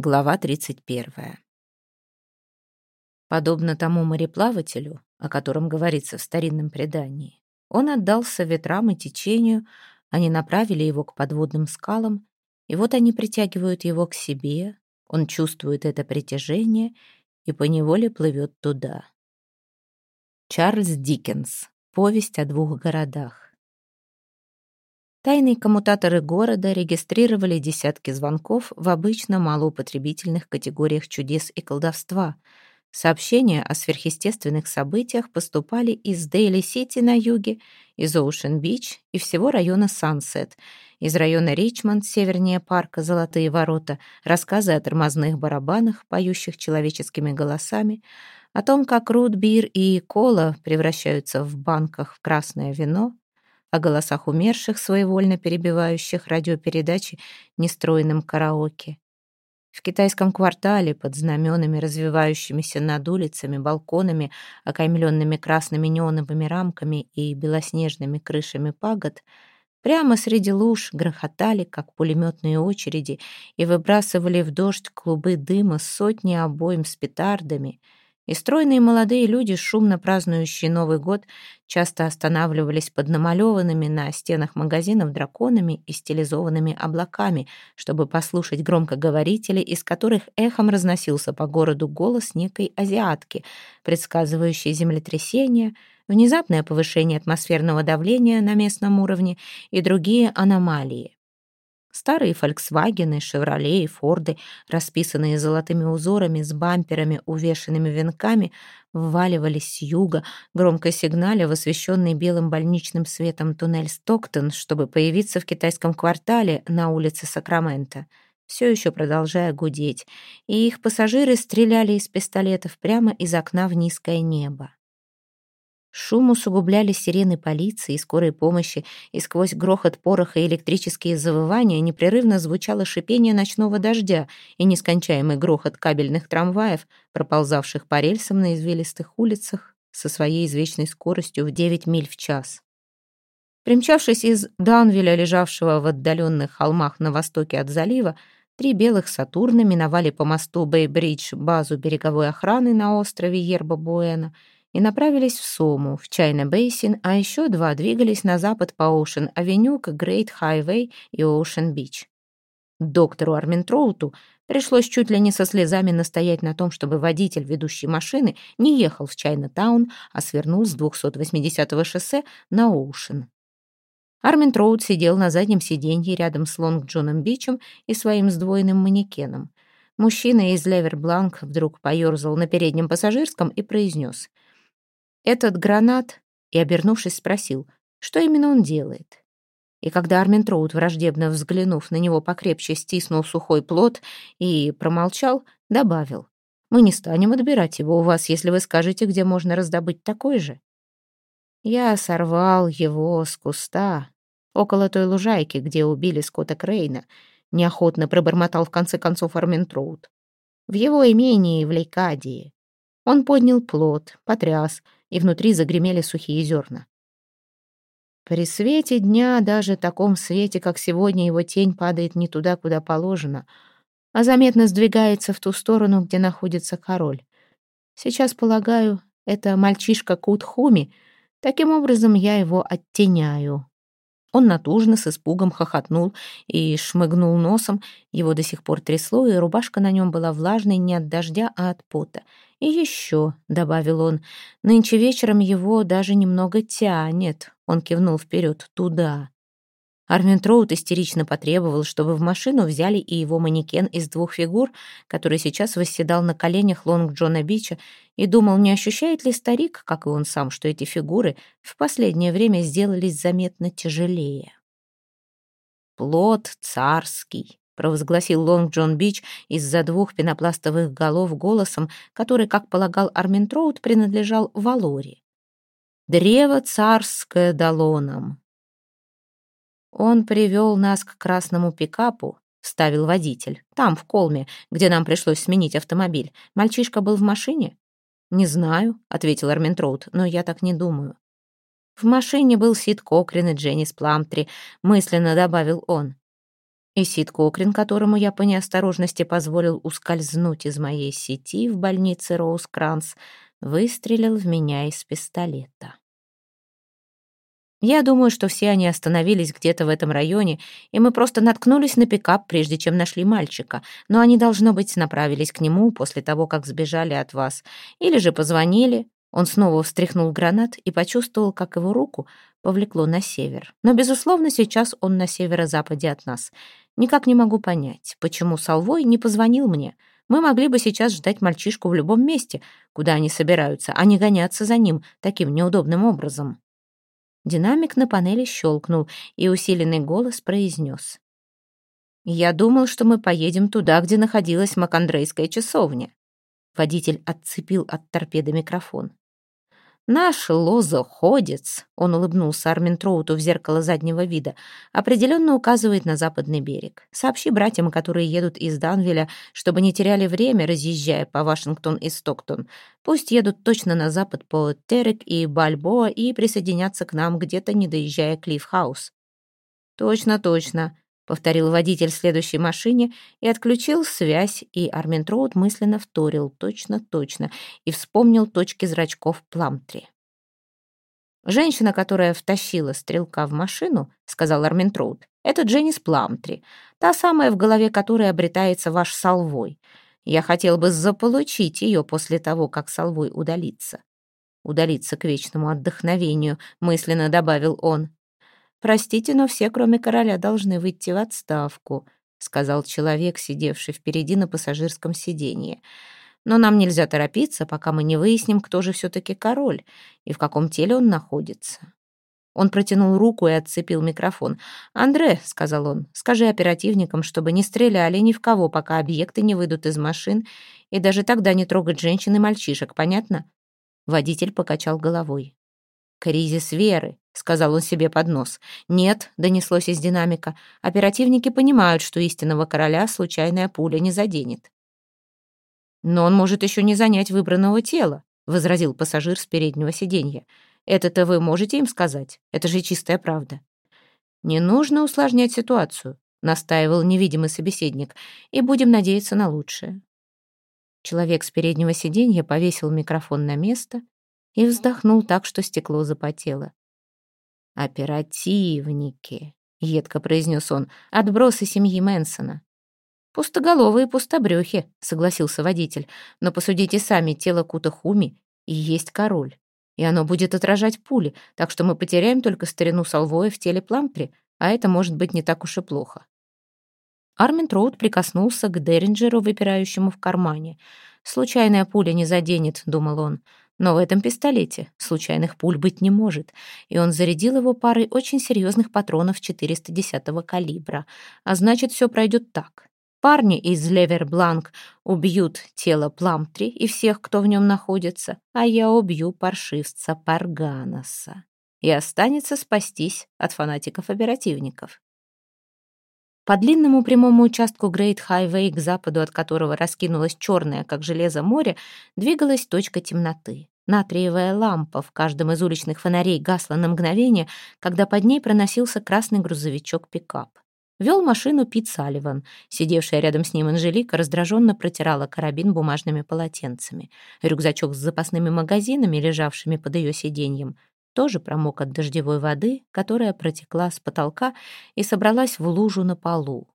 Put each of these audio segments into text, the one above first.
Глава 31. Подобно тому мореплавателю, о котором говорится в старинном предании, он отдался ветрам и течению, они направили его к подводным скалам, и вот они притягивают его к себе, он чувствует это притяжение и поневоле плывет туда. Чарльз Диккенс. Повесть о двух городах. Тайные коммутаторы города регистрировали десятки звонков в обычно малоупотребительных категориях чудес и колдовства. Сообщения о сверхъестественных событиях поступали из Дейли-Сити на юге, из Оушен-Бич и всего района Сансет, из района Ричмонд, севернее парка Золотые ворота, рассказы о тормозных барабанах, поющих человеческими голосами, о том, как рут-бир и кола превращаются в банках в красное вино, о голосах умерших, своевольно перебивающих радиопередачи нестроенным караоке. В китайском квартале под знаменами, развивающимися над улицами, балконами, окаймленными красными неоновыми рамками и белоснежными крышами пагод, прямо среди луж грохотали, как пулеметные очереди, и выбрасывали в дождь клубы дыма сотни обоим с петардами — и стройные молодые люди, шумно празднующие Новый год, часто останавливались под намалеванными на стенах магазинов драконами и стилизованными облаками, чтобы послушать громкоговорители, из которых эхом разносился по городу голос некой азиатки, предсказывающей землетрясение, внезапное повышение атмосферного давления на местном уровне и другие аномалии. Старые «Фольксвагены», «Шевроле» и «Форды», расписанные золотыми узорами с бамперами, увешанными венками, вваливались с юга, громко сигналя в освещенный белым больничным светом туннель Стоктон, чтобы появиться в китайском квартале на улице Сакрамента, все еще продолжая гудеть, и их пассажиры стреляли из пистолетов прямо из окна в низкое небо. Шум усугубляли сирены полиции и скорой помощи, и сквозь грохот пороха и электрические завывания непрерывно звучало шипение ночного дождя и нескончаемый грохот кабельных трамваев, проползавших по рельсам на извилистых улицах со своей извечной скоростью в 9 миль в час. Примчавшись из Даунвилля, лежавшего в отдаленных холмах на востоке от залива, три белых «Сатурна» миновали по мосту Бэй-Бридж базу береговой охраны на острове Ерба-Буэна — и направились в Сому, в Чайна-Бейсин, а еще два двигались на запад по Оушен-авеню к Грейт-Хайвей и Оушен-Бич. Доктору Арминтроуту пришлось чуть ли не со слезами настоять на том, чтобы водитель ведущей машины не ехал в Чайна-таун, а свернул с 280-го шоссе на Оушен. Армин Троуд сидел на заднем сиденье рядом с Лонг Джоном Бичем и своим сдвоенным манекеном. Мужчина из Левербланк вдруг поерзал на переднем пассажирском и произнес — этот гранат, и, обернувшись, спросил, что именно он делает. И когда Армин Троуд, враждебно взглянув на него покрепче, стиснул сухой плод и промолчал, добавил, «Мы не станем отбирать его у вас, если вы скажете, где можно раздобыть такой же». Я сорвал его с куста, около той лужайки, где убили Скотта Крейна, неохотно пробормотал в конце концов Армин Троуд. В его имении в Лейкадии. Он поднял плод, потряс — и внутри загремели сухие зерна. При свете дня, даже таком свете, как сегодня, его тень падает не туда, куда положено, а заметно сдвигается в ту сторону, где находится король. Сейчас, полагаю, это мальчишка Кутхуми. Таким образом, я его оттеняю. Он натужно с испугом хохотнул и шмыгнул носом. Его до сих пор трясло, и рубашка на нем была влажной не от дождя, а от пота. «И еще», — добавил он, — «нынче вечером его даже немного тянет». Он кивнул вперед, туда. Армин Троут истерично потребовал, чтобы в машину взяли и его манекен из двух фигур, который сейчас восседал на коленях Лонг Джона Бича, и думал, не ощущает ли старик, как и он сам, что эти фигуры в последнее время сделались заметно тяжелее. «Плод царский», — провозгласил Лонг Джон Бич из-за двух пенопластовых голов голосом, который, как полагал Армин Троут, принадлежал Валоре. «Древо царское дало нам, «Он привел нас к красному пикапу», — вставил водитель. «Там, в Колме, где нам пришлось сменить автомобиль. Мальчишка был в машине?» «Не знаю», — ответил Арментроуд, — «но я так не думаю». «В машине был Сид Кокрин и Дженнис Пламтри», — мысленно добавил он. И Сид Кокрин, которому я по неосторожности позволил ускользнуть из моей сети в больнице Роуз Кранс, выстрелил в меня из пистолета. Я думаю, что все они остановились где-то в этом районе, и мы просто наткнулись на пикап, прежде чем нашли мальчика. Но они, должно быть, направились к нему после того, как сбежали от вас. Или же позвонили. Он снова встряхнул гранат и почувствовал, как его руку повлекло на север. Но, безусловно, сейчас он на северо-западе от нас. Никак не могу понять, почему Салвой не позвонил мне. Мы могли бы сейчас ждать мальчишку в любом месте, куда они собираются, а не гоняться за ним таким неудобным образом. Динамик на панели щелкнул, и усиленный голос произнес. «Я думал, что мы поедем туда, где находилась Макандрейская часовня». Водитель отцепил от торпеды микрофон. «Наш лозоходец», — он улыбнулся Арминтроуту в зеркало заднего вида, «определенно указывает на западный берег. Сообщи братьям, которые едут из Данвиля, чтобы не теряли время, разъезжая по Вашингтон и Стоктон. Пусть едут точно на запад по Терек и Бальбоа и присоединятся к нам, где-то не доезжая Клиффхаус». «Точно, точно», повторил водитель следующей машине и отключил связь, и Арминтроуд мысленно вторил точно-точно и вспомнил точки зрачков Пламтри. «Женщина, которая втащила стрелка в машину, — сказал Арминтроуд, — это Дженнис Пламтри, та самая, в голове которой обретается ваш Салвой. Я хотел бы заполучить ее после того, как Салвой удалится. Удалиться к вечному отдохновению, мысленно добавил он. «Простите, но все, кроме короля, должны выйти в отставку», сказал человек, сидевший впереди на пассажирском сиденье. «Но нам нельзя торопиться, пока мы не выясним, кто же все-таки король и в каком теле он находится». Он протянул руку и отцепил микрофон. «Андре», — сказал он, — «скажи оперативникам, чтобы не стреляли ни в кого, пока объекты не выйдут из машин, и даже тогда не трогать женщин и мальчишек, понятно?» Водитель покачал головой. «Кризис веры», — сказал он себе под нос. «Нет», — донеслось из динамика, — «оперативники понимают, что истинного короля случайная пуля не заденет». «Но он может еще не занять выбранного тела», — возразил пассажир с переднего сиденья. «Это-то вы можете им сказать? Это же чистая правда». «Не нужно усложнять ситуацию», — настаивал невидимый собеседник, «и будем надеяться на лучшее». Человек с переднего сиденья повесил микрофон на место и вздохнул так, что стекло запотело. «Оперативники», — едко произнес он, — «отбросы семьи Мэнсона». «Пустоголовые пустобрюхи», — согласился водитель. «Но посудите сами, тело Кутахуми и есть король. И оно будет отражать пули, так что мы потеряем только старину Салвоя в теле Плампри, а это может быть не так уж и плохо». Армин Троуд прикоснулся к Деринджеру, выпирающему в кармане. «Случайная пуля не заденет», — думал он. Но в этом пистолете случайных пуль быть не может, и он зарядил его парой очень серьезных патронов 410-го калибра. А значит, все пройдет так. Парни из Левербланк убьют тело Пламтри и всех, кто в нем находится, а я убью паршивца Парганоса. И останется спастись от фанатиков-оперативников. По длинному прямому участку Грейт Хайвей, к западу от которого раскинулось черное, как железо, море, двигалась точка темноты. Натриевая лампа в каждом из уличных фонарей гасла на мгновение, когда под ней проносился красный грузовичок-пикап. Вел машину Пит Салливан. Сидевшая рядом с ним Анжелика раздраженно протирала карабин бумажными полотенцами. Рюкзачок с запасными магазинами, лежавшими под ее сиденьем, тоже промок от дождевой воды, которая протекла с потолка и собралась в лужу на полу.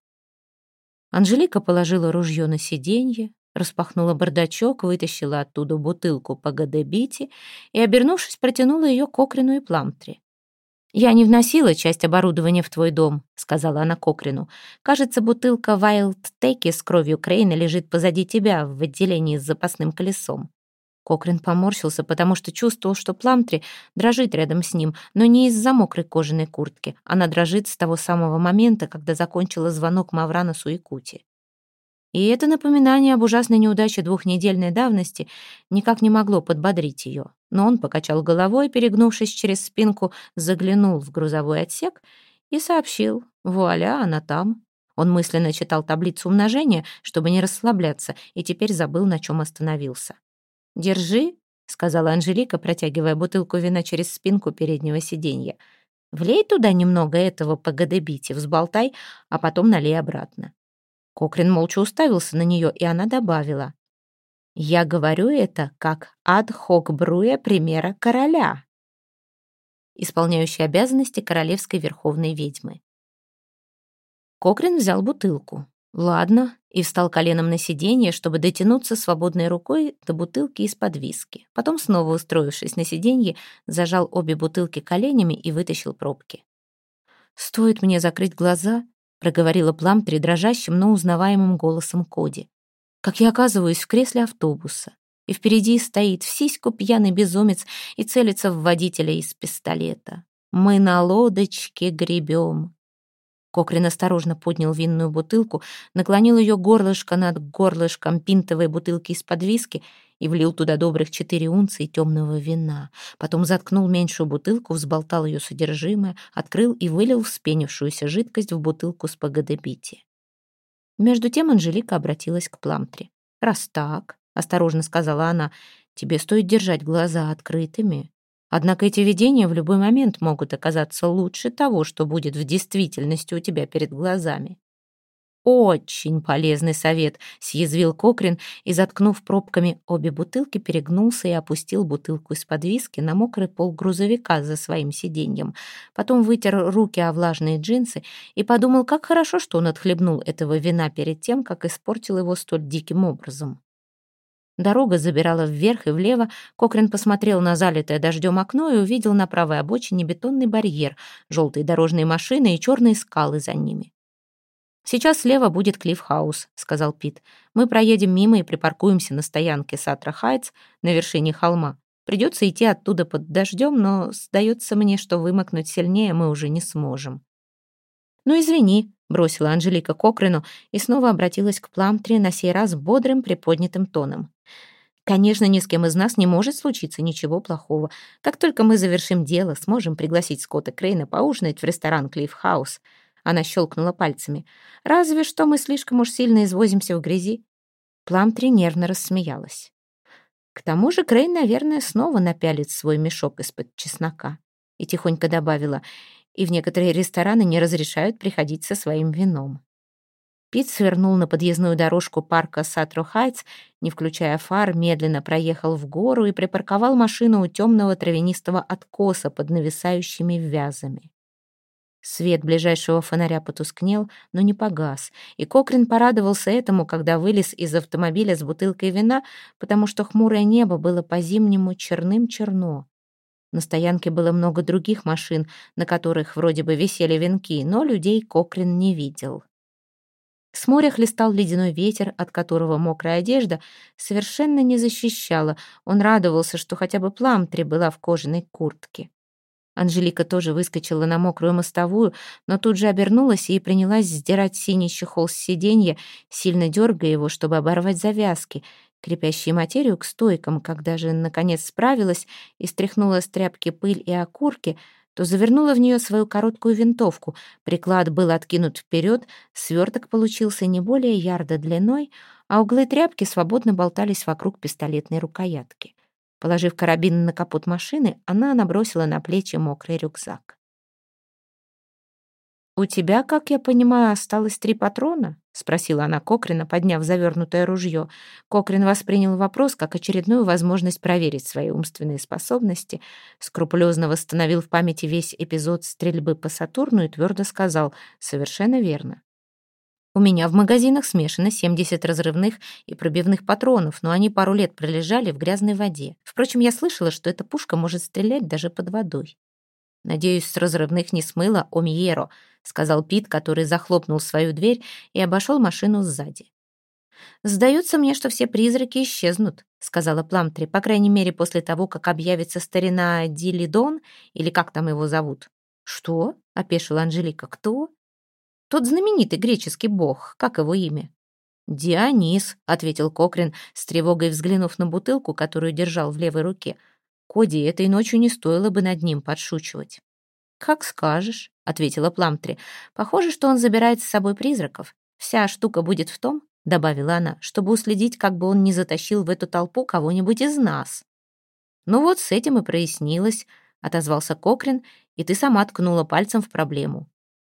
Анжелика положила ружье на сиденье, распахнула бардачок, вытащила оттуда бутылку по гадебите и, обернувшись, протянула ее Кокрину и Пламтри. «Я не вносила часть оборудования в твой дом», — сказала она Кокрину. «Кажется, бутылка Wild Теки с кровью Крейна лежит позади тебя в отделении с запасным колесом». Кокрин поморщился, потому что чувствовал, что Пламтри дрожит рядом с ним, но не из-за мокрой кожаной куртки. Она дрожит с того самого момента, когда закончила звонок Маврана Суикути. И это напоминание об ужасной неудаче двухнедельной давности никак не могло подбодрить ее. Но он покачал головой, перегнувшись через спинку, заглянул в грузовой отсек и сообщил «Вуаля, она там». Он мысленно читал таблицу умножения, чтобы не расслабляться, и теперь забыл, на чем остановился. «Держи», — сказала Анжелика, протягивая бутылку вина через спинку переднего сиденья. Влей туда немного этого по гадебите, взболтай, а потом налей обратно». Кокрин молча уставился на нее, и она добавила. «Я говорю это как ад-хок бруя примера короля» исполняющей обязанности королевской верховной ведьмы. Кокрин взял бутылку. Ладно, и встал коленом на сиденье, чтобы дотянуться свободной рукой до бутылки из-под виски. Потом, снова устроившись на сиденье, зажал обе бутылки коленями и вытащил пробки. «Стоит мне закрыть глаза», — проговорила Пламтри дрожащим, но узнаваемым голосом Коди, «как я оказываюсь в кресле автобуса, и впереди стоит в сиську пьяный безумец и целится в водителя из пистолета. Мы на лодочке гребем. Кокрин осторожно поднял винную бутылку, наклонил ее горлышко над горлышком пинтовой бутылки из-под виски и влил туда добрых четыре унции темного вина. Потом заткнул меньшую бутылку, взболтал ее содержимое, открыл и вылил вспенившуюся жидкость в бутылку с погодобити. Между тем Анжелика обратилась к Пламтре. «Раз так, — осторожно сказала она, — тебе стоит держать глаза открытыми. Однако эти видения в любой момент могут оказаться лучше того, что будет в действительности у тебя перед глазами. «Очень полезный совет», — съязвил Кокрин и, заткнув пробками обе бутылки, перегнулся и опустил бутылку из-под виски на мокрый пол грузовика за своим сиденьем. Потом вытер руки о влажные джинсы и подумал, как хорошо, что он отхлебнул этого вина перед тем, как испортил его столь диким образом. Дорога забирала вверх и влево. Кокрин посмотрел на залитое дождем окно и увидел на правой обочине бетонный барьер, желтые дорожные машины и черные скалы за ними. «Сейчас слева будет Клиффхаус», — сказал Пит. «Мы проедем мимо и припаркуемся на стоянке Сатра Хайтс на вершине холма. Придется идти оттуда под дождем, но сдается мне, что вымокнуть сильнее мы уже не сможем». «Ну, извини», — бросила Анжелика Кокрину и снова обратилась к Пламтри на сей раз бодрым приподнятым тоном. «Конечно, ни с кем из нас не может случиться ничего плохого. Как только мы завершим дело, сможем пригласить Скотта Крейна поужинать в ресторан Клифф Хаус». Она щелкнула пальцами. «Разве что мы слишком уж сильно извозимся в грязи». Пламтри нервно рассмеялась. К тому же Крейн, наверное, снова напялит свой мешок из-под чеснока. И тихонько добавила, и в некоторые рестораны не разрешают приходить со своим вином. Пит свернул на подъездную дорожку парка Сатро Хайтс, не включая фар, медленно проехал в гору и припарковал машину у темного травянистого откоса под нависающими вязами. Свет ближайшего фонаря потускнел, но не погас, и Кокрин порадовался этому, когда вылез из автомобиля с бутылкой вина, потому что хмурое небо было по-зимнему черным-черно. На стоянке было много других машин, на которых вроде бы висели венки, но людей Кокрин не видел. С моря хлестал ледяной ветер, от которого мокрая одежда совершенно не защищала. Он радовался, что хотя бы Пламтри была в кожаной куртке. Анжелика тоже выскочила на мокрую мостовую, но тут же обернулась и принялась сдирать синий чехол с сиденья, сильно дергая его, чтобы оборвать завязки крепящие материю к стойкам, когда же, наконец, справилась и стряхнула с тряпки пыль и окурки, то завернула в нее свою короткую винтовку. Приклад был откинут вперед, сверток получился не более ярда длиной, а углы тряпки свободно болтались вокруг пистолетной рукоятки. Положив карабин на капот машины, она набросила на плечи мокрый рюкзак. «У тебя, как я понимаю, осталось три патрона?» — спросила она Кокрина, подняв завернутое ружье. Кокрин воспринял вопрос как очередную возможность проверить свои умственные способности, скрупулезно восстановил в памяти весь эпизод стрельбы по Сатурну и твердо сказал «совершенно верно». У меня в магазинах смешано 70 разрывных и пробивных патронов, но они пару лет пролежали в грязной воде. Впрочем, я слышала, что эта пушка может стрелять даже под водой. Надеюсь, с разрывных не смыло Омьеро —— сказал Пит, который захлопнул свою дверь и обошел машину сзади. «Сдается мне, что все призраки исчезнут», — сказала Пламтри, по крайней мере, после того, как объявится старина Дилидон, или как там его зовут. «Что?» — опешила Анжелика. «Кто?» «Тот знаменитый греческий бог. Как его имя?» «Дионис», — ответил Кокрин, с тревогой взглянув на бутылку, которую держал в левой руке. «Коди, этой ночью не стоило бы над ним подшучивать». «Как скажешь», — ответила Пламтри. «Похоже, что он забирает с собой призраков. Вся штука будет в том, — добавила она, — чтобы уследить, как бы он не затащил в эту толпу кого-нибудь из нас». «Ну вот с этим и прояснилось», — отозвался Кокрин и ты сама ткнула пальцем в проблему.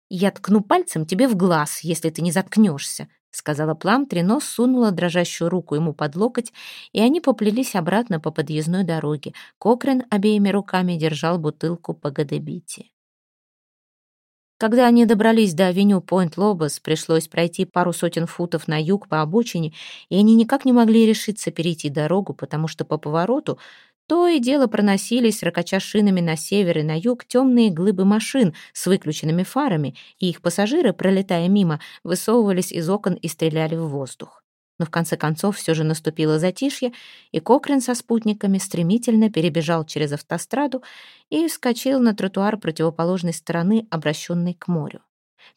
«Я ткну пальцем тебе в глаз, если ты не заткнешься», сказала Пламтри, но сунула дрожащую руку ему под локоть, и они поплелись обратно по подъездной дороге. Кокрен обеими руками держал бутылку по Гадебите. Когда они добрались до авеню Пойнт-Лобос, пришлось пройти пару сотен футов на юг по обочине, и они никак не могли решиться перейти дорогу, потому что по повороту то и дело проносились, ракача шинами на север и на юг, темные глыбы машин с выключенными фарами, и их пассажиры, пролетая мимо, высовывались из окон и стреляли в воздух. Но в конце концов все же наступило затишье, и Кокрин со спутниками стремительно перебежал через автостраду и вскочил на тротуар противоположной стороны, обращенной к морю.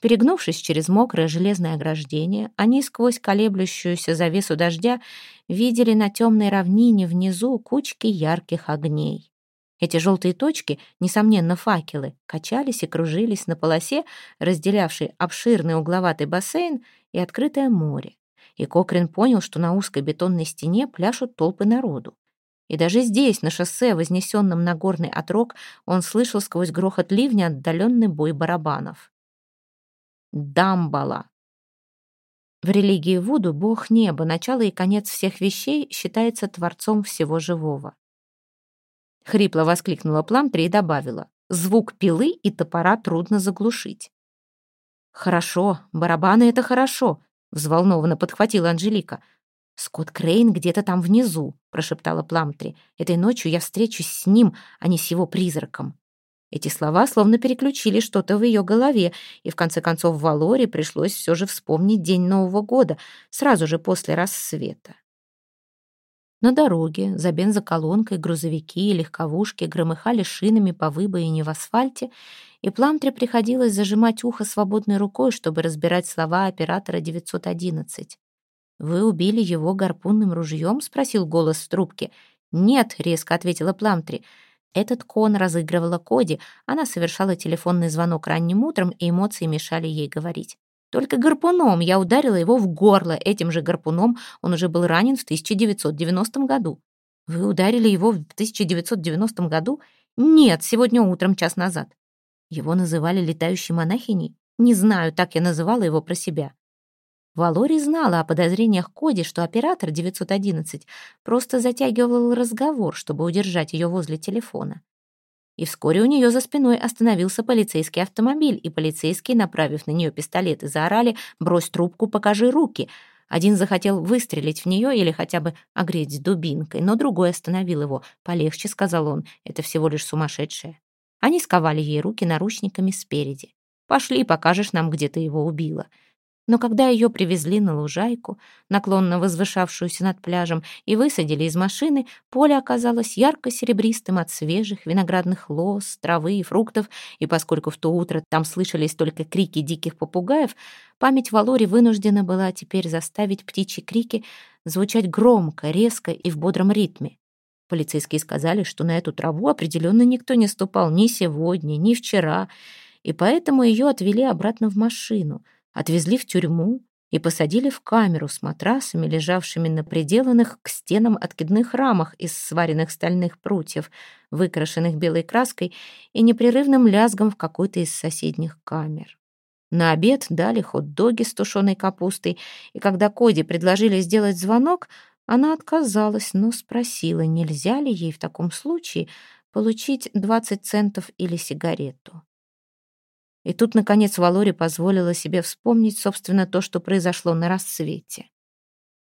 Перегнувшись через мокрое железное ограждение, они сквозь колеблющуюся завесу дождя видели на темной равнине внизу кучки ярких огней. Эти желтые точки, несомненно, факелы, качались и кружились на полосе, разделявшей обширный угловатый бассейн и открытое море. И Кокрин понял, что на узкой бетонной стене пляшут толпы народу. И даже здесь, на шоссе, вознесенном на горный отрог, он слышал сквозь грохот ливня отдаленный бой барабанов. Дамбала. В религии Вуду бог неба, начало и конец всех вещей, считается творцом всего живого. Хрипло воскликнула Пламтри и добавила. Звук пилы и топора трудно заглушить. «Хорошо, барабаны — это хорошо», — взволнованно подхватила Анжелика. «Скотт Крейн где-то там внизу», — прошептала Пламтри. «Этой ночью я встречусь с ним, а не с его призраком». Эти слова словно переключили что-то в ее голове, и в конце концов Валоре пришлось все же вспомнить день Нового года, сразу же после рассвета. На дороге, за бензоколонкой, грузовики и легковушки громыхали шинами по выбоине в асфальте, и Пламтре приходилось зажимать ухо свободной рукой, чтобы разбирать слова оператора 911. «Вы убили его гарпунным ружьем?» — спросил голос в трубке. «Нет», — резко ответила Пламтри. Этот кон разыгрывала Коди, она совершала телефонный звонок ранним утром, и эмоции мешали ей говорить. Только гарпуном я ударила его в горло. Этим же гарпуном он уже был ранен в 1990 году. Вы ударили его в 1990 году? Нет, сегодня утром, час назад. Его называли летающей монахиней? Не знаю, так я называла его про себя. Валори знала о подозрениях Коди, что оператор 911 просто затягивал разговор, чтобы удержать ее возле телефона. И вскоре у нее за спиной остановился полицейский автомобиль, и полицейские, направив на нее пистолеты, заорали «Брось трубку, покажи руки!». Один захотел выстрелить в нее или хотя бы огреть дубинкой, но другой остановил его. «Полегче», — сказал он, — «это всего лишь сумасшедшая». Они сковали ей руки наручниками спереди. «Пошли, покажешь нам, где ты его убила». Но когда ее привезли на лужайку, наклонно возвышавшуюся над пляжем, и высадили из машины, поле оказалось ярко-серебристым от свежих виноградных лоз, травы и фруктов, и поскольку в то утро там слышались только крики диких попугаев, память Валори вынуждена была теперь заставить птичьи крики звучать громко, резко и в бодром ритме. Полицейские сказали, что на эту траву определенно никто не ступал ни сегодня, ни вчера, и поэтому ее отвели обратно в машину — отвезли в тюрьму и посадили в камеру с матрасами, лежавшими на приделанных к стенам откидных рамах из сваренных стальных прутьев, выкрашенных белой краской и непрерывным лязгом в какой-то из соседних камер. На обед дали хот-доги с тушеной капустой, и когда Коди предложили сделать звонок, она отказалась, но спросила, нельзя ли ей в таком случае получить 20 центов или сигарету. И тут, наконец, Валори позволила себе вспомнить, собственно, то, что произошло на рассвете.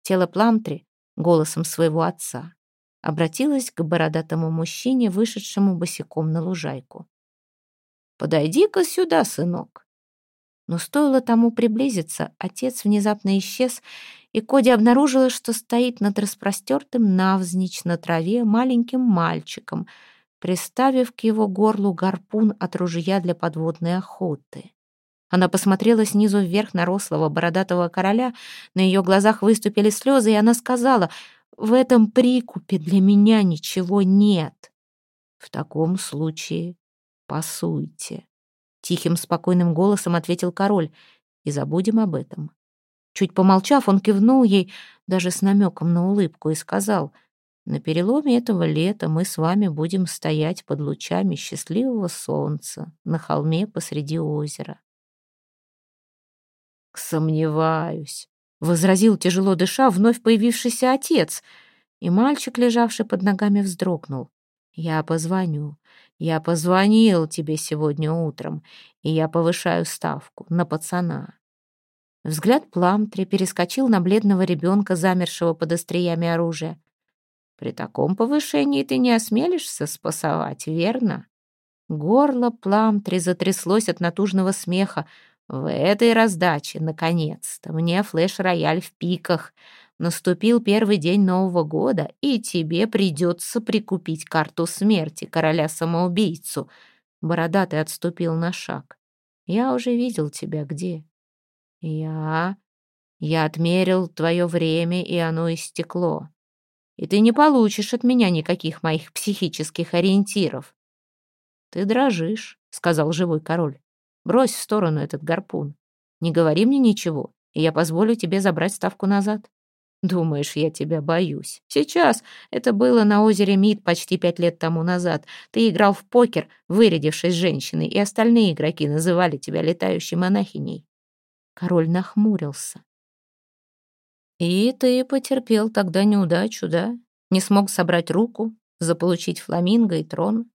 Тело Пламтри, голосом своего отца, обратилось к бородатому мужчине, вышедшему босиком на лужайку. «Подойди-ка сюда, сынок». Но стоило тому приблизиться, отец внезапно исчез, и Коди обнаружила, что стоит над распростертым навзничь на траве маленьким мальчиком — приставив к его горлу гарпун от ружья для подводной охоты. Она посмотрела снизу вверх на рослого бородатого короля, на ее глазах выступили слезы, и она сказала, «В этом прикупе для меня ничего нет». «В таком случае пасуйте», — тихим спокойным голосом ответил король, «и забудем об этом». Чуть помолчав, он кивнул ей, даже с намеком на улыбку, и сказал, На переломе этого лета мы с вами будем стоять под лучами счастливого солнца на холме посреди озера. «Сомневаюсь», — возразил тяжело дыша вновь появившийся отец, и мальчик, лежавший под ногами, вздрогнул. «Я позвоню. Я позвонил тебе сегодня утром, и я повышаю ставку на пацана». Взгляд Пламтри перескочил на бледного ребенка, замершего под остриями оружия. При таком повышении ты не осмелишься спасовать, верно? Горло Пламтри затряслось от натужного смеха. В этой раздаче, наконец-то, мне флеш-рояль в пиках. Наступил первый день Нового года, и тебе придется прикупить карту смерти короля-самоубийцу. Бородатый отступил на шаг. Я уже видел тебя где. Я... Я отмерил твое время, и оно истекло и ты не получишь от меня никаких моих психических ориентиров». «Ты дрожишь», — сказал живой король. «Брось в сторону этот гарпун. Не говори мне ничего, и я позволю тебе забрать ставку назад». «Думаешь, я тебя боюсь? Сейчас. Это было на озере Мид почти пять лет тому назад. Ты играл в покер, вырядившись женщиной, и остальные игроки называли тебя летающей монахиней». Король нахмурился. И ты потерпел тогда неудачу, да? Не смог собрать руку, заполучить фламинго и трон.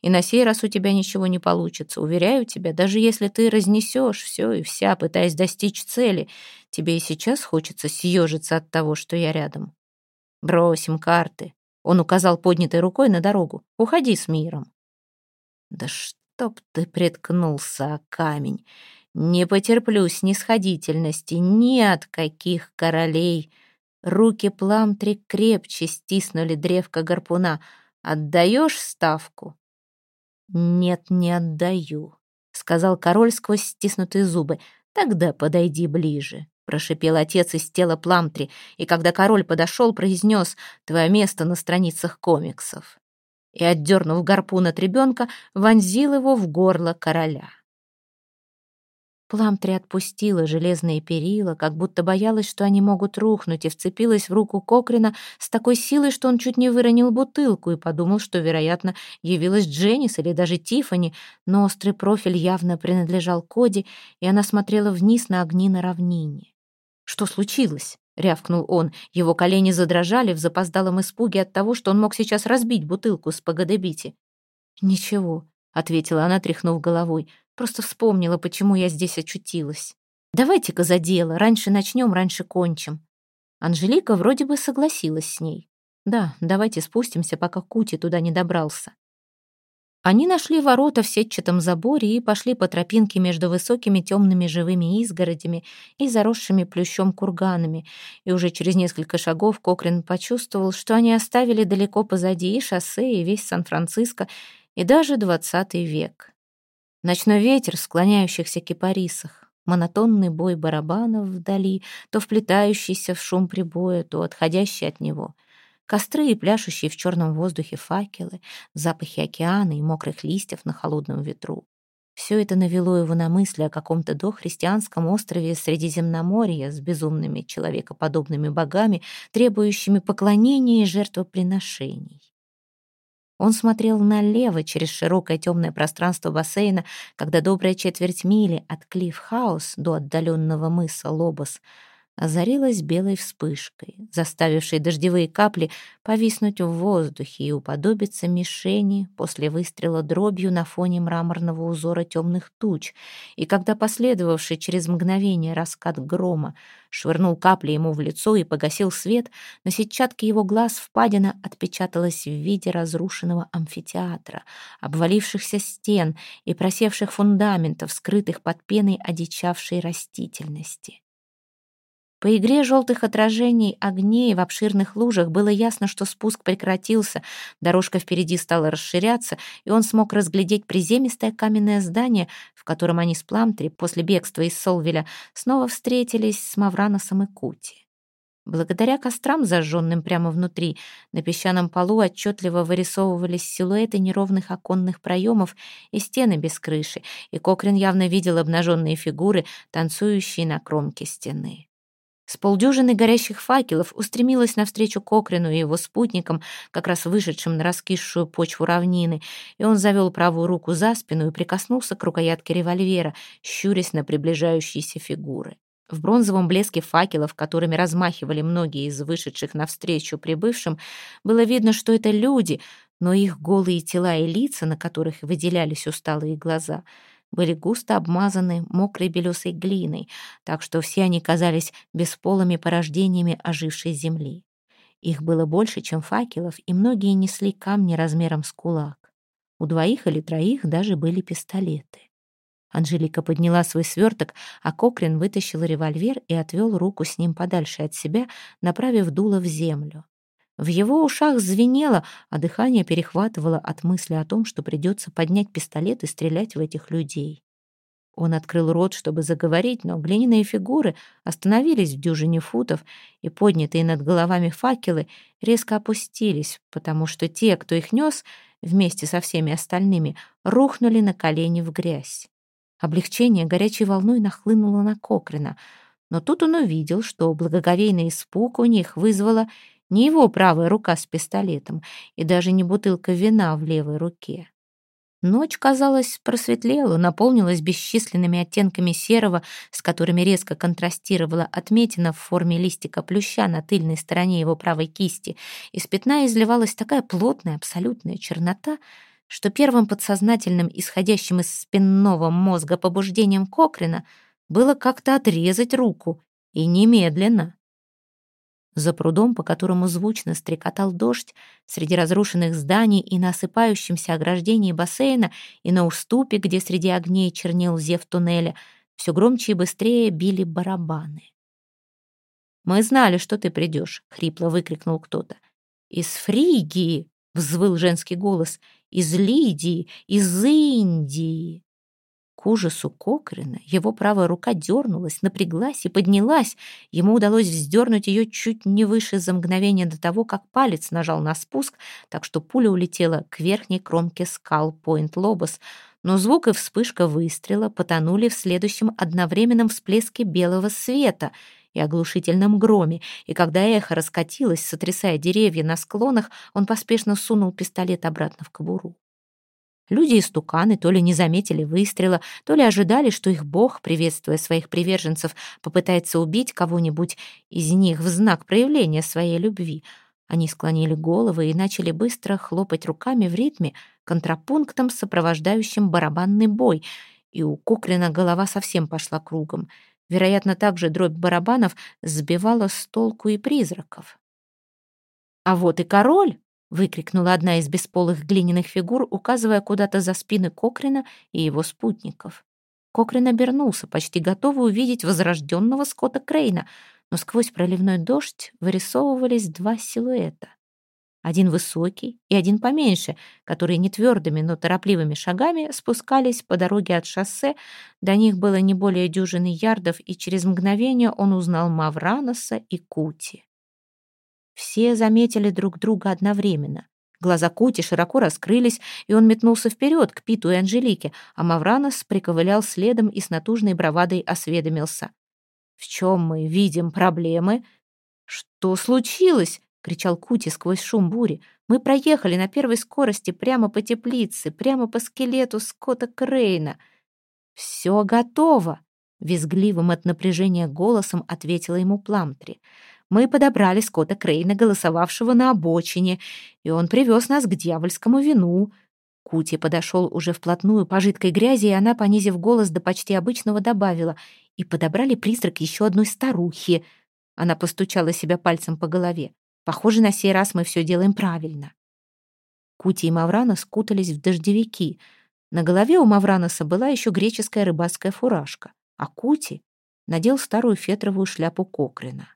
И на сей раз у тебя ничего не получится. Уверяю тебя, даже если ты разнесешь все и вся, пытаясь достичь цели, тебе и сейчас хочется съежиться от того, что я рядом. Бросим карты. Он указал поднятой рукой на дорогу. Уходи с миром. Да чтоб ты приткнулся камень. Не потерплю снисходительности ни от каких королей. Руки Пламтри крепче стиснули древко гарпуна. Отдаешь ставку? Нет, не отдаю, сказал король сквозь стиснутые зубы. Тогда подойди ближе. Прошипел отец из тела Пламтри, и когда король подошел, произнес «Твое место на страницах комиксов» и, отдернув гарпун от ребенка, вонзил его в горло короля. Пламтри отпустила железные перила, как будто боялась, что они могут рухнуть, и вцепилась в руку Кокрина с такой силой, что он чуть не выронил бутылку и подумал, что, вероятно, явилась Дженнис или даже Тифани, но острый профиль явно принадлежал Коди, и она смотрела вниз на огни на равнине. «Что случилось?» — рявкнул он. Его колени задрожали в запоздалом испуге от того, что он мог сейчас разбить бутылку с погодобити. «Ничего», — ответила она, тряхнув головой. Просто вспомнила, почему я здесь очутилась. Давайте-ка за дело. Раньше начнем, раньше кончим. Анжелика вроде бы согласилась с ней. Да, давайте спустимся, пока Кути туда не добрался. Они нашли ворота в сетчатом заборе и пошли по тропинке между высокими темными живыми изгородями и заросшими плющом курганами, и уже через несколько шагов Кокрин почувствовал, что они оставили далеко позади и шоссе, и весь Сан-Франциско, и даже двадцатый век. Ночной ветер в склоняющихся кипарисах, монотонный бой барабанов вдали, то вплетающийся в шум прибоя, то отходящий от него, костры и пляшущие в черном воздухе факелы, запахи океана и мокрых листьев на холодном ветру. Все это навело его на мысли о каком-то дохристианском острове Средиземноморья с безумными человекоподобными богами, требующими поклонения и жертвоприношений. Он смотрел налево через широкое темное пространство бассейна, когда добрая четверть мили от Клифф-хаус до отдаленного мыса Лобос озарилась белой вспышкой, заставившей дождевые капли повиснуть в воздухе и уподобиться мишени после выстрела дробью на фоне мраморного узора темных туч, и когда последовавший через мгновение раскат грома швырнул капли ему в лицо и погасил свет, на сетчатке его глаз впадина отпечаталась в виде разрушенного амфитеатра, обвалившихся стен и просевших фундаментов, скрытых под пеной одичавшей растительности. По игре желтых отражений огней в обширных лужах было ясно, что спуск прекратился, дорожка впереди стала расширяться, и он смог разглядеть приземистое каменное здание, в котором они с Пламтри после бегства из Солвеля снова встретились с Мавраносом и Кути. Благодаря кострам, зажженным прямо внутри, на песчаном полу отчетливо вырисовывались силуэты неровных оконных проемов и стены без крыши, и Кокрин явно видел обнаженные фигуры, танцующие на кромке стены. С полдюжины горящих факелов устремилась навстречу Кокрину и его спутникам, как раз вышедшим на раскисшую почву равнины, и он завел правую руку за спину и прикоснулся к рукоятке револьвера, щурясь на приближающиеся фигуры. В бронзовом блеске факелов, которыми размахивали многие из вышедших навстречу прибывшим, было видно, что это люди, но их голые тела и лица, на которых выделялись усталые глаза — были густо обмазаны мокрой белесой глиной, так что все они казались бесполыми порождениями ожившей земли. Их было больше, чем факелов, и многие несли камни размером с кулак. У двоих или троих даже были пистолеты. Анжелика подняла свой сверток, а Кокрин вытащил револьвер и отвел руку с ним подальше от себя, направив дуло в землю. В его ушах звенело, а дыхание перехватывало от мысли о том, что придется поднять пистолет и стрелять в этих людей. Он открыл рот, чтобы заговорить, но глиняные фигуры остановились в дюжине футов, и поднятые над головами факелы резко опустились, потому что те, кто их нес, вместе со всеми остальными, рухнули на колени в грязь. Облегчение горячей волной нахлынуло на Кокрина, но тут он увидел, что благоговейный испуг у них вызвало не его правая рука с пистолетом и даже не бутылка вина в левой руке. Ночь, казалось, просветлела, наполнилась бесчисленными оттенками серого, с которыми резко контрастировала отметина в форме листика плюща на тыльной стороне его правой кисти. Из пятна изливалась такая плотная абсолютная чернота, что первым подсознательным, исходящим из спинного мозга побуждением Кокрина, было как-то отрезать руку, и немедленно. За прудом, по которому звучно стрекотал дождь, среди разрушенных зданий и на осыпающемся ограждении бассейна, и на уступе, где среди огней чернел зев туннеля, все громче и быстрее били барабаны. «Мы знали, что ты придешь», — хрипло выкрикнул кто-то. «Из Фригии!» — взвыл женский голос. «Из Лидии! Из Индии!» К ужасу Кокрина его правая рука дернулась, напряглась и поднялась. Ему удалось вздернуть ее чуть не выше за мгновение до того, как палец нажал на спуск, так что пуля улетела к верхней кромке скал Пойнт-Лобос. Но звук и вспышка выстрела потонули в следующем одновременном всплеске белого света и оглушительном громе, и когда эхо раскатилось, сотрясая деревья на склонах, он поспешно сунул пистолет обратно в кобуру. Люди и стуканы то ли не заметили выстрела, то ли ожидали, что их бог, приветствуя своих приверженцев, попытается убить кого-нибудь из них в знак проявления своей любви. Они склонили головы и начали быстро хлопать руками в ритме, контрапунктом, сопровождающим барабанный бой, и у Куклина голова совсем пошла кругом. Вероятно, также дробь барабанов сбивала с толку и призраков. А вот и король выкрикнула одна из бесполых глиняных фигур, указывая куда-то за спины Кокрина и его спутников. Кокрин обернулся, почти готовый увидеть возрожденного Скотта Крейна, но сквозь проливной дождь вырисовывались два силуэта. Один высокий и один поменьше, которые не твердыми, но торопливыми шагами спускались по дороге от шоссе. До них было не более дюжины ярдов, и через мгновение он узнал Мавраноса и Кути. Все заметили друг друга одновременно. Глаза Кути широко раскрылись, и он метнулся вперед к Питу и Анжелике, а Мавранос приковылял следом и с натужной бравадой осведомился. «В чем мы видим проблемы?» «Что случилось?» — кричал Кути сквозь шум бури. «Мы проехали на первой скорости прямо по теплице, прямо по скелету Скотта Крейна. Все готово!» — визгливым от напряжения голосом ответила ему Пламтри мы подобрали Скотта Крейна, голосовавшего на обочине, и он привез нас к дьявольскому вину. Кути подошел уже вплотную по жидкой грязи, и она, понизив голос до почти обычного, добавила, и подобрали призрак еще одной старухи. Она постучала себя пальцем по голове. Похоже, на сей раз мы все делаем правильно. Кути и Маврана скутались в дождевики. На голове у Мавраноса была еще греческая рыбацкая фуражка, а Кути надел старую фетровую шляпу Кокрина.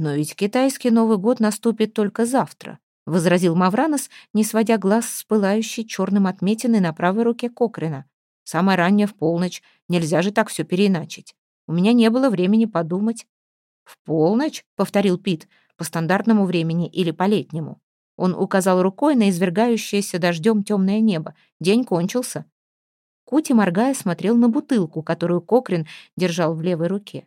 «Но ведь китайский Новый год наступит только завтра», — возразил Мавранос, не сводя глаз с пылающей черным отметиной на правой руке Кокрина. «Самое раннее в полночь. Нельзя же так все переиначить. У меня не было времени подумать». «В полночь?» — повторил Пит. «По стандартному времени или по летнему?» Он указал рукой на извергающееся дождем темное небо. День кончился. Кути, моргая, смотрел на бутылку, которую Кокрин держал в левой руке.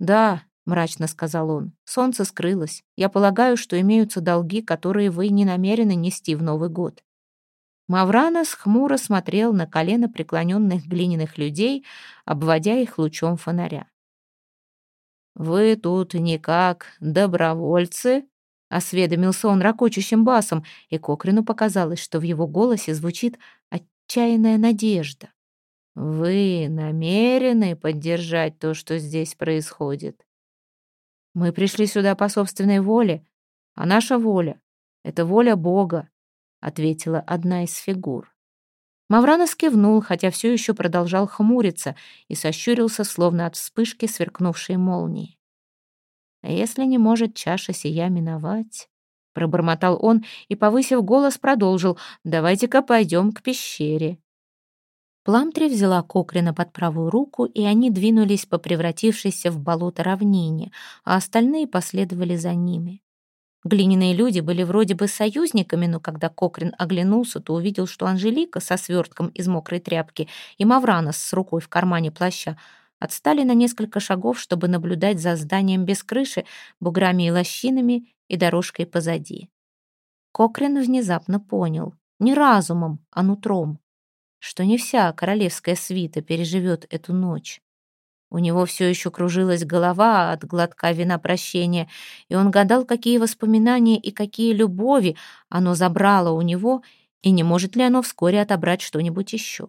«Да», — мрачно сказал он, — «солнце скрылось. Я полагаю, что имеются долги, которые вы не намерены нести в Новый год». Мавранос хмуро смотрел на колено преклоненных глиняных людей, обводя их лучом фонаря. «Вы тут никак добровольцы?» — осведомился он ракочущим басом, и Кокрину показалось, что в его голосе звучит отчаянная надежда. «Вы намерены поддержать то, что здесь происходит?» «Мы пришли сюда по собственной воле, а наша воля — это воля Бога», — ответила одна из фигур. Мавранос кивнул, хотя все еще продолжал хмуриться и сощурился, словно от вспышки сверкнувшей молнии. «А если не может чаша сия миновать?» Пробормотал он и, повысив голос, продолжил. «Давайте-ка пойдем к пещере». Пламтри взяла Кокрина под правую руку, и они двинулись по превратившейся в болото равнине, а остальные последовали за ними. Глиняные люди были вроде бы союзниками, но когда Кокрин оглянулся, то увидел, что Анжелика со свертком из мокрой тряпки и Мавранос с рукой в кармане плаща отстали на несколько шагов, чтобы наблюдать за зданием без крыши, буграми и лощинами и дорожкой позади. Кокрин внезапно понял, не разумом, а нутром, что не вся королевская свита переживет эту ночь. У него все еще кружилась голова от глотка вина прощения, и он гадал, какие воспоминания и какие любови оно забрало у него, и не может ли оно вскоре отобрать что-нибудь еще.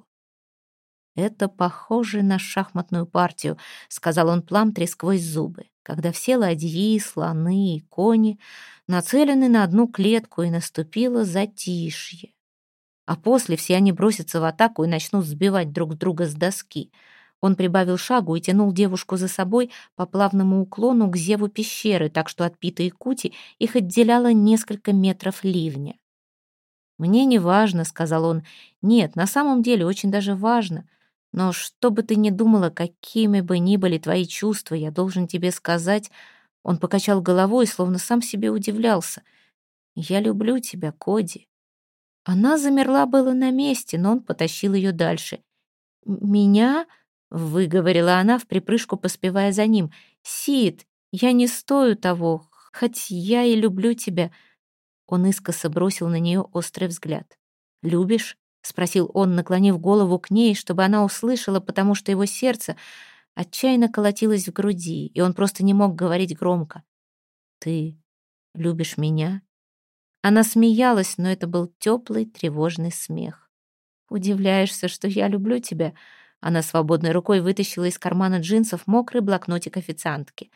«Это похоже на шахматную партию», — сказал он Пламтри сквозь зубы, когда все ладьи, слоны и кони нацелены на одну клетку, и наступило затишье. А после все они бросятся в атаку и начнут сбивать друг друга с доски — он прибавил шагу и тянул девушку за собой по плавному уклону к зеву пещеры, так что от Пита и Кути их отделяло несколько метров ливня. «Мне не важно», — сказал он. «Нет, на самом деле очень даже важно. Но что бы ты ни думала, какими бы ни были твои чувства, я должен тебе сказать...» Он покачал головой, словно сам себе удивлялся. «Я люблю тебя, Коди». Она замерла было на месте, но он потащил ее дальше. «Меня?» выговорила она в припрыжку, поспевая за ним. «Сид, я не стою того, хоть я и люблю тебя». Он искоса бросил на нее острый взгляд. «Любишь?» — спросил он, наклонив голову к ней, чтобы она услышала, потому что его сердце отчаянно колотилось в груди, и он просто не мог говорить громко. «Ты любишь меня?» Она смеялась, но это был теплый, тревожный смех. «Удивляешься, что я люблю тебя?» Она свободной рукой вытащила из кармана джинсов мокрый блокнотик официантки.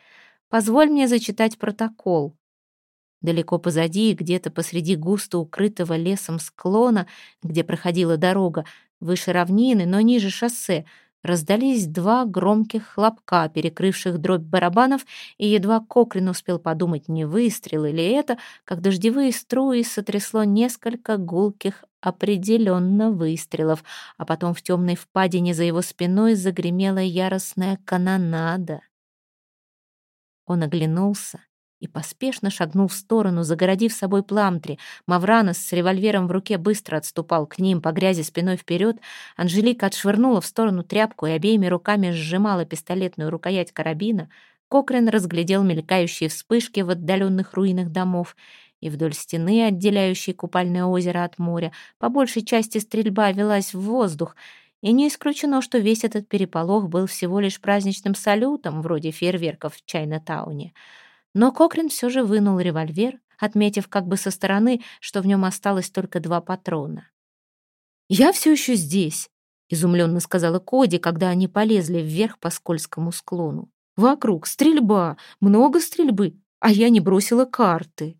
«Позволь мне зачитать протокол». Далеко позади, где-то посреди густо укрытого лесом склона, где проходила дорога, выше равнины, но ниже шоссе, раздались два громких хлопка, перекрывших дробь барабанов, и едва Кокрин успел подумать, не выстрел или это, как дождевые струи сотрясло несколько гулких определенно выстрелов, а потом в темной впадине за его спиной загремела яростная канонада. Он оглянулся и поспешно шагнул в сторону, загородив собой пламтри. Мавранос с револьвером в руке быстро отступал к ним по грязи спиной вперед. Анжелика отшвырнула в сторону тряпку и обеими руками сжимала пистолетную рукоять карабина. Кокрин разглядел мелькающие вспышки в отдаленных руинах домов — и вдоль стены, отделяющей купальное озеро от моря, по большей части стрельба велась в воздух, и не исключено, что весь этот переполох был всего лишь праздничным салютом, вроде фейерверков в Чайна-тауне. Но Кокрин все же вынул револьвер, отметив как бы со стороны, что в нем осталось только два патрона. «Я все еще здесь», — изумленно сказала Коди, когда они полезли вверх по скользкому склону. «Вокруг стрельба, много стрельбы, а я не бросила карты».